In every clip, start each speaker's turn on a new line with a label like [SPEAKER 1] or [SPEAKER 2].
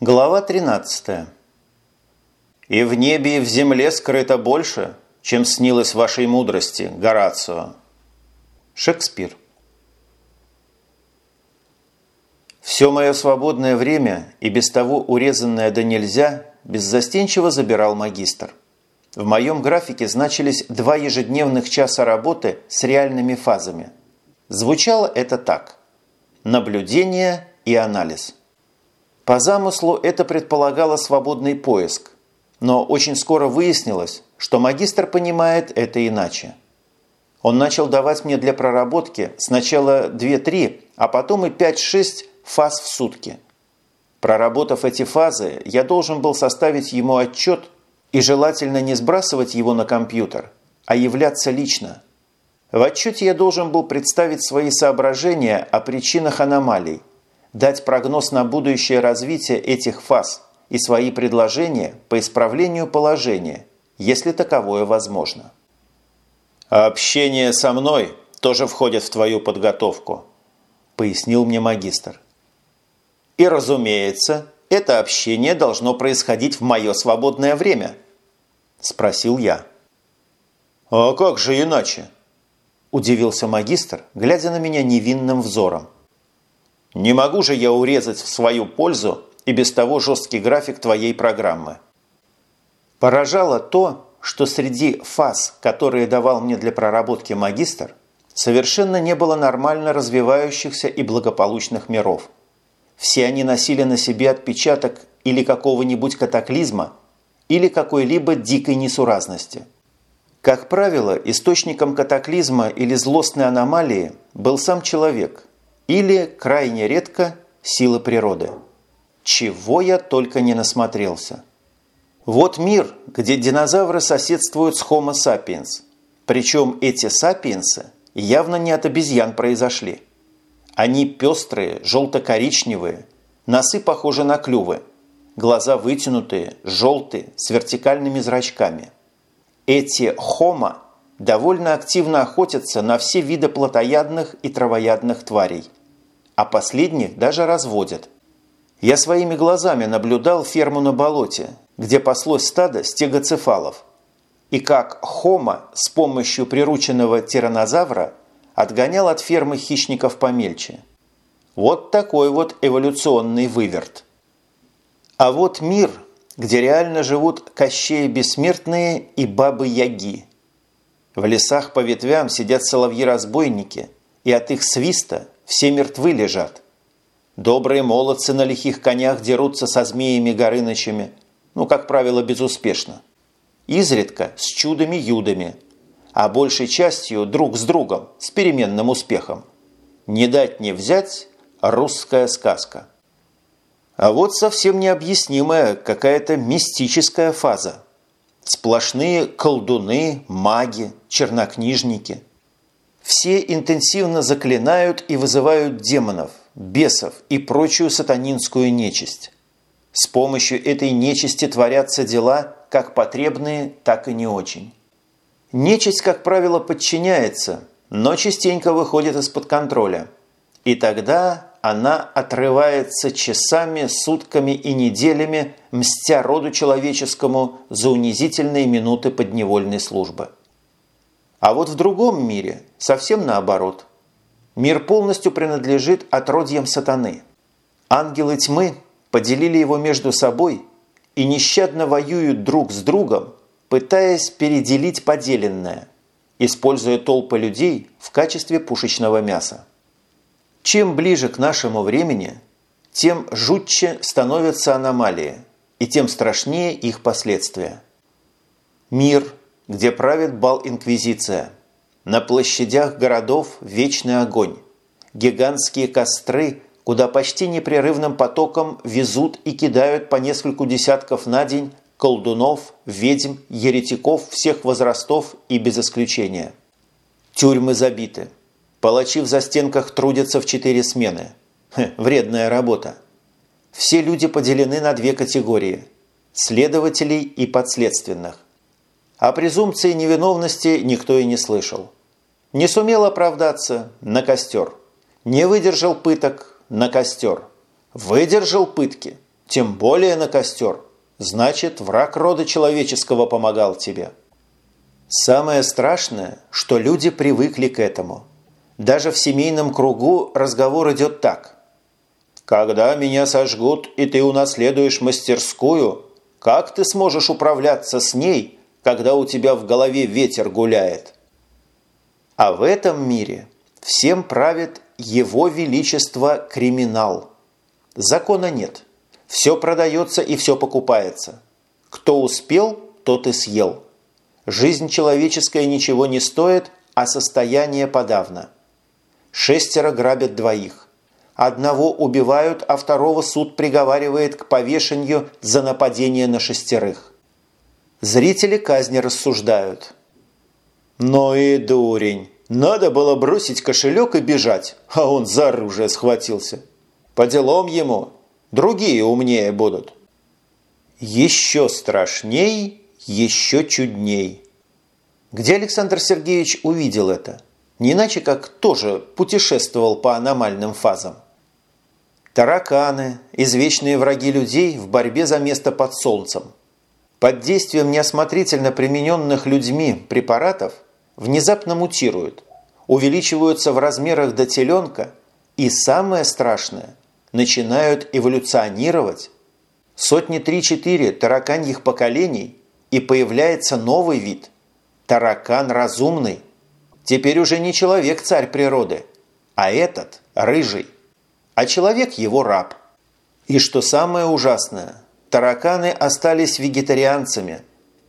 [SPEAKER 1] Глава 13. «И в небе, и в земле скрыто больше, чем снилось вашей мудрости, Горацио». Шекспир. Все мое свободное время, и без того урезанное до нельзя, беззастенчиво забирал магистр. В моем графике значились два ежедневных часа работы с реальными фазами. Звучало это так. Наблюдение и анализ. По замыслу это предполагало свободный поиск, но очень скоро выяснилось, что магистр понимает это иначе. Он начал давать мне для проработки сначала 2-3, а потом и 5-6 фаз в сутки. Проработав эти фазы, я должен был составить ему отчет и желательно не сбрасывать его на компьютер, а являться лично. В отчете я должен был представить свои соображения о причинах аномалий, дать прогноз на будущее развитие этих фаз и свои предложения по исправлению положения, если таковое возможно. «Общение со мной тоже входит в твою подготовку», – пояснил мне магистр. И, разумеется, это общение должно происходить в мое свободное время?» – спросил я. «А как же иначе?» – удивился магистр, глядя на меня невинным взором. «Не могу же я урезать в свою пользу и без того жесткий график твоей программы». Поражало то, что среди фаз, которые давал мне для проработки магистр, совершенно не было нормально развивающихся и благополучных миров – все они носили на себе отпечаток или какого-нибудь катаклизма, или какой-либо дикой несуразности. Как правило, источником катаклизма или злостной аномалии был сам человек, или, крайне редко, сила природы. Чего я только не насмотрелся. Вот мир, где динозавры соседствуют с Homo sapiens. Причем эти сапиенсы явно не от обезьян произошли. Они пестрые, желто-коричневые, носы похожи на клювы, глаза вытянутые, желтые, с вертикальными зрачками. Эти хома довольно активно охотятся на все виды плотоядных и травоядных тварей, а последних даже разводят. Я своими глазами наблюдал ферму на болоте, где паслось стадо стегоцефалов, и как хома с помощью прирученного тиранозавра – отгонял от фермы хищников помельче. Вот такой вот эволюционный выверт. А вот мир, где реально живут кощеи бессмертные и бабы-яги. В лесах по ветвям сидят соловьи-разбойники, и от их свиста все мертвы лежат. Добрые молодцы на лихих конях дерутся со змеями-горынычами, ну, как правило, безуспешно. Изредка с чудами-юдами – а большей частью друг с другом, с переменным успехом. Не дать не взять – русская сказка. А вот совсем необъяснимая какая-то мистическая фаза. Сплошные колдуны, маги, чернокнижники. Все интенсивно заклинают и вызывают демонов, бесов и прочую сатанинскую нечисть. С помощью этой нечисти творятся дела как потребные, так и не очень. Нечисть, как правило, подчиняется, но частенько выходит из-под контроля. И тогда она отрывается часами, сутками и неделями, мстя роду человеческому за унизительные минуты подневольной службы. А вот в другом мире совсем наоборот. Мир полностью принадлежит отродьям сатаны. Ангелы тьмы поделили его между собой и нещадно воюют друг с другом, пытаясь переделить поделенное, используя толпы людей в качестве пушечного мяса. Чем ближе к нашему времени, тем жутче становятся аномалии, и тем страшнее их последствия. Мир, где правит бал-инквизиция. На площадях городов вечный огонь. Гигантские костры, куда почти непрерывным потоком везут и кидают по нескольку десятков на день колдунов, ведьм, еретиков всех возрастов и без исключения. Тюрьмы забиты. Палачи в застенках трудятся в четыре смены. Хе, вредная работа. Все люди поделены на две категории – следователей и подследственных. О презумпции невиновности никто и не слышал. Не сумел оправдаться – на костер. Не выдержал пыток – на костер. Выдержал пытки – тем более на костер, значит, враг рода человеческого помогал тебе. Самое страшное, что люди привыкли к этому. Даже в семейном кругу разговор идет так. «Когда меня сожгут, и ты унаследуешь мастерскую, как ты сможешь управляться с ней, когда у тебя в голове ветер гуляет?» А в этом мире всем правит его величество криминал. Закона нет. Все продается и все покупается. Кто успел, тот и съел. Жизнь человеческая ничего не стоит, а состояние подавно. Шестеро грабят двоих. Одного убивают, а второго суд приговаривает к повешению за нападение на шестерых. Зрители казни рассуждают. «Ну и дурень! Надо было бросить кошелек и бежать, а он за оружие схватился. По делам ему, другие умнее будут». Еще страшней еще чудней. Где Александр Сергеевич увидел это? Не иначе, как тоже путешествовал по аномальным фазам. Тараканы – извечные враги людей в борьбе за место под солнцем. Под действием неосмотрительно примененных людьми препаратов внезапно мутируют, увеличиваются в размерах до теленка и, самое страшное, начинают эволюционировать. Сотни три-четыре тараканьих поколений и появляется новый вид – таракан разумный. Теперь уже не человек царь природы, а этот – рыжий, а человек его раб. И что самое ужасное, тараканы остались вегетарианцами.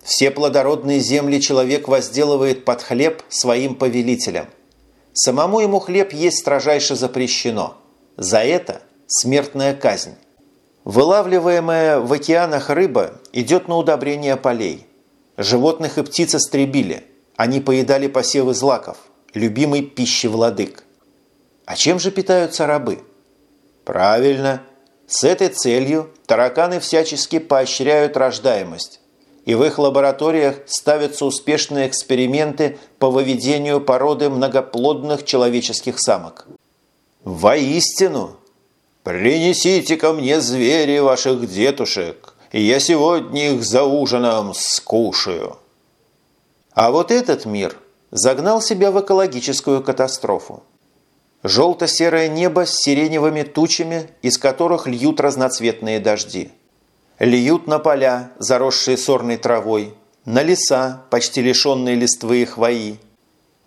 [SPEAKER 1] Все плодородные земли человек возделывает под хлеб своим повелителям. Самому ему хлеб есть строжайше запрещено. За это смертная казнь. Вылавливаемая в океанах рыба идет на удобрение полей. Животных и птиц истребили. Они поедали посевы злаков, любимой пищи владык. А чем же питаются рабы? Правильно. С этой целью тараканы всячески поощряют рождаемость. И в их лабораториях ставятся успешные эксперименты по выведению породы многоплодных человеческих самок. Воистину, «Принесите ко мне звери ваших детушек, и я сегодня их за ужином скушаю». А вот этот мир загнал себя в экологическую катастрофу. Желто-серое небо с сиреневыми тучами, из которых льют разноцветные дожди. Льют на поля, заросшие сорной травой, на леса, почти лишенные листвы и хвои.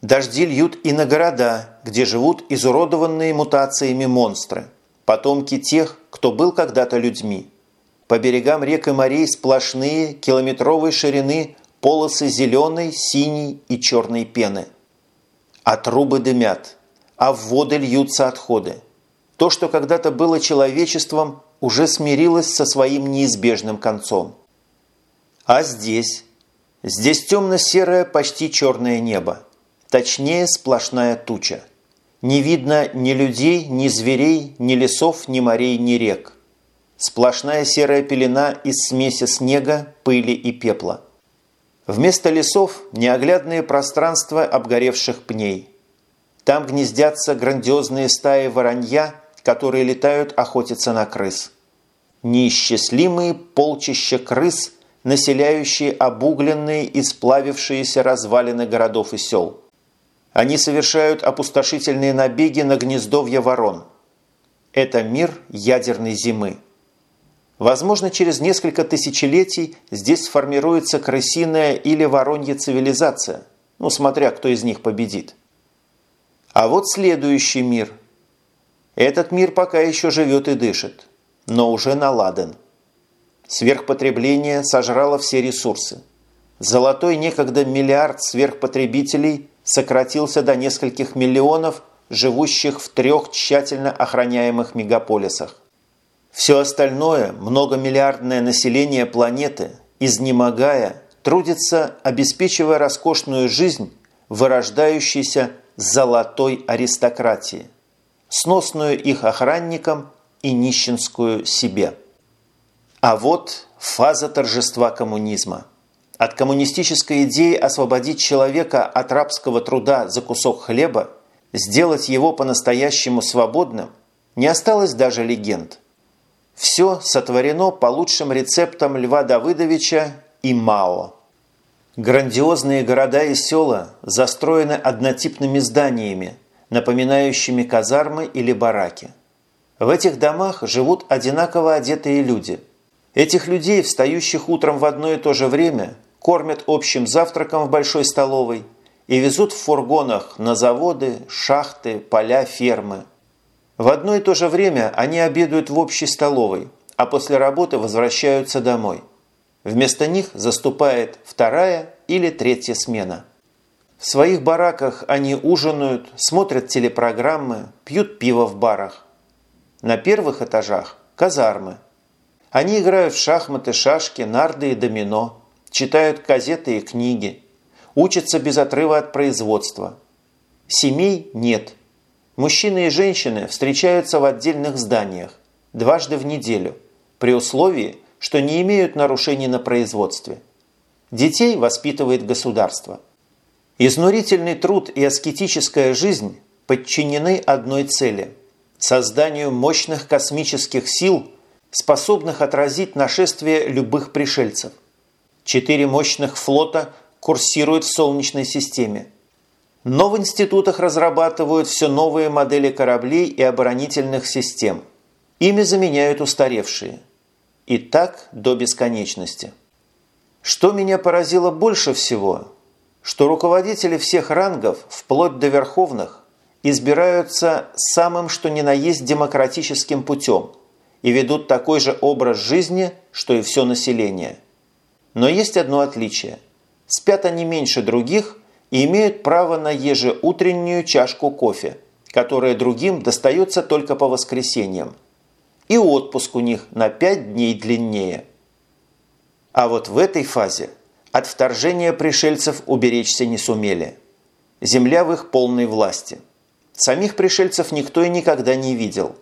[SPEAKER 1] Дожди льют и на города, где живут изуродованные мутациями монстры – потомки тех, кто был когда-то людьми. По берегам рек и морей сплошные километровой ширины полосы зеленой, синей и черной пены. А трубы дымят, а в воды льются отходы. То, что когда-то было человечеством, уже смирилось со своим неизбежным концом. А здесь? Здесь темно-серое, почти черное небо. Точнее, сплошная туча. Не видно ни людей, ни зверей, ни лесов, ни морей, ни рек. Сплошная серая пелена из смеси снега, пыли и пепла. Вместо лесов неоглядные пространства обгоревших пней. Там гнездятся грандиозные стаи воронья, которые летают охотиться на крыс. Неисчислимые полчища крыс, населяющие обугленные и сплавившиеся развалины городов и сел. Они совершают опустошительные набеги на гнездовья ворон. Это мир ядерной зимы. Возможно, через несколько тысячелетий здесь сформируется крысиная или воронья цивилизация, ну, смотря кто из них победит. А вот следующий мир. Этот мир пока еще живет и дышит, но уже наладан. Сверхпотребление сожрало все ресурсы. Золотой некогда миллиард сверхпотребителей сократился до нескольких миллионов, живущих в трех тщательно охраняемых мегаполисах. Все остальное, многомиллиардное население планеты, изнемогая, трудится, обеспечивая роскошную жизнь вырождающейся золотой аристократии, сносную их охранникам и нищенскую себе. А вот фаза торжества коммунизма – от коммунистической идеи освободить человека от рабского труда за кусок хлеба, сделать его по-настоящему свободным, не осталось даже легенд. Все сотворено по лучшим рецептам Льва Давыдовича и Мао. Грандиозные города и села застроены однотипными зданиями, напоминающими казармы или бараки. В этих домах живут одинаково одетые люди. Этих людей, встающих утром в одно и то же время, кормят общим завтраком в большой столовой и везут в фургонах на заводы, шахты, поля, фермы. В одно и то же время они обедают в общей столовой, а после работы возвращаются домой. Вместо них заступает вторая или третья смена. В своих бараках они ужинают, смотрят телепрограммы, пьют пиво в барах. На первых этажах – казармы. Они играют в шахматы, шашки, нарды и домино, читают газеты и книги, учатся без отрыва от производства. Семей нет. Мужчины и женщины встречаются в отдельных зданиях дважды в неделю, при условии, что не имеют нарушений на производстве. Детей воспитывает государство – Изнурительный труд и аскетическая жизнь подчинены одной цели – созданию мощных космических сил, способных отразить нашествие любых пришельцев. Четыре мощных флота курсируют в Солнечной системе. Но в институтах разрабатывают все новые модели кораблей и оборонительных систем. Ими заменяют устаревшие. И так до бесконечности. Что меня поразило больше всего – что руководители всех рангов, вплоть до верховных, избираются самым что ни на есть демократическим путем и ведут такой же образ жизни, что и все население. Но есть одно отличие. Спят они меньше других и имеют право на ежеутреннюю чашку кофе, которая другим достается только по воскресеньям. И отпуск у них на 5 дней длиннее. А вот в этой фазе – от вторжения пришельцев уберечься не сумели. Земля в их полной власти. Самих пришельцев никто и никогда не видел.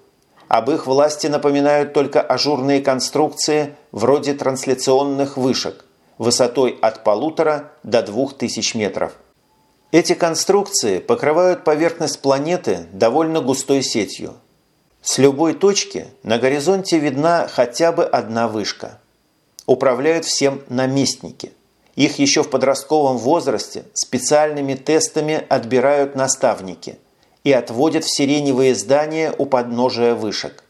[SPEAKER 1] Об их власти напоминают только ажурные конструкции вроде трансляционных вышек высотой от полутора до двух тысяч метров. Эти конструкции покрывают поверхность планеты довольно густой сетью. С любой точки на горизонте видна хотя бы одна вышка. Управляют всем наместники. Их еще в подростковом возрасте специальными тестами отбирают наставники и отводят в сиреневые здания у подножия вышек.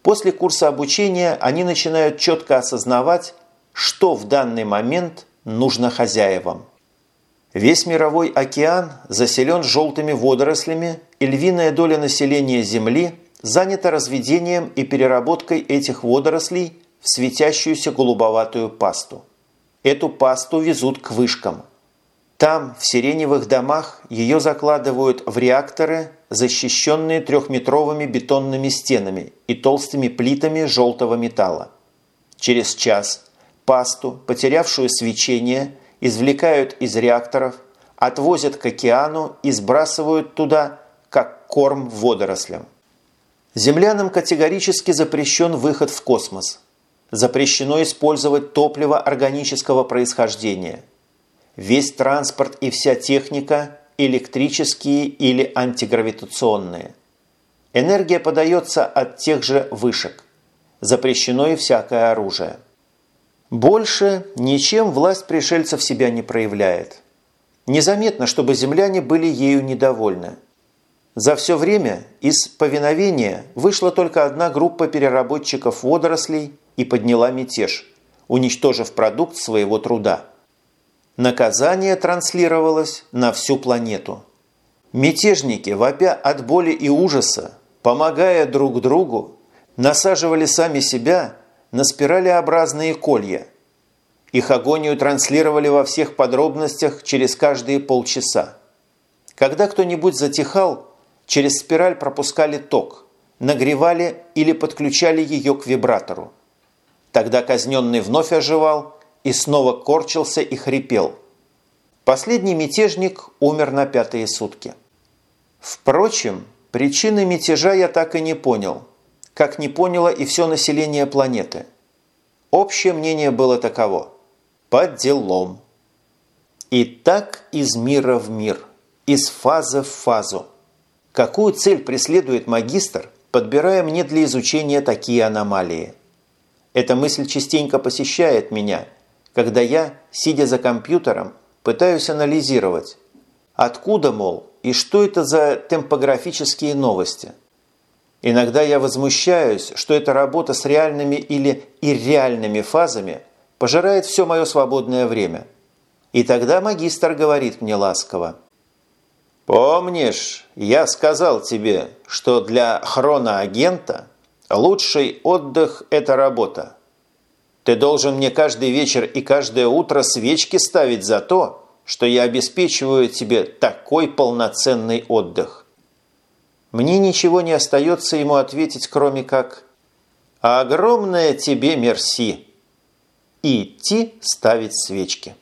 [SPEAKER 1] После курса обучения они начинают четко осознавать, что в данный момент нужно хозяевам. Весь мировой океан заселен желтыми водорослями, и львиная доля населения Земли занята разведением и переработкой этих водорослей в светящуюся голубоватую пасту. Эту пасту везут к вышкам. Там, в сиреневых домах, ее закладывают в реакторы, защищенные трехметровыми бетонными стенами и толстыми плитами желтого металла. Через час пасту, потерявшую свечение, извлекают из реакторов, отвозят к океану и сбрасывают туда, как корм водорослям. Землянам категорически запрещен выход в космос – Запрещено использовать топливо органического происхождения. Весь транспорт и вся техника – электрические или антигравитационные. Энергия подается от тех же вышек. Запрещено и всякое оружие. Больше ничем власть пришельцев себя не проявляет. Незаметно, чтобы земляне были ею недовольны. За все время из повиновения вышла только одна группа переработчиков водорослей и подняла мятеж, уничтожив продукт своего труда. Наказание транслировалось на всю планету. Мятежники, вопя от боли и ужаса, помогая друг другу, насаживали сами себя на спиралеобразные колья. Их агонию транслировали во всех подробностях через каждые полчаса. Когда кто-нибудь затихал, через спираль пропускали ток, нагревали или подключали ее к вибратору. Тогда казненный вновь оживал и снова корчился и хрипел. Последний мятежник умер на пятые сутки. Впрочем, причины мятежа я так и не понял, как не поняло и все население планеты. Общее мнение было таково – по делам. И так из мира в мир, из фазы в фазу. Какую цель преследует магистр, подбирая мне для изучения такие аномалии. Эта мысль частенько посещает меня, когда я, сидя за компьютером, пытаюсь анализировать, откуда, мол, и что это за темпографические новости. Иногда я возмущаюсь, что эта работа с реальными или ирреальными фазами пожирает все мое свободное время. И тогда магистр говорит мне ласково. «Помнишь, я сказал тебе, что для хроноагента лучший отдых – это работа. Ты должен мне каждый вечер и каждое утро свечки ставить за то, что я обеспечиваю тебе такой полноценный отдых». Мне ничего не остается ему ответить, кроме как «Огромное тебе мерси!» и идти ставить свечки.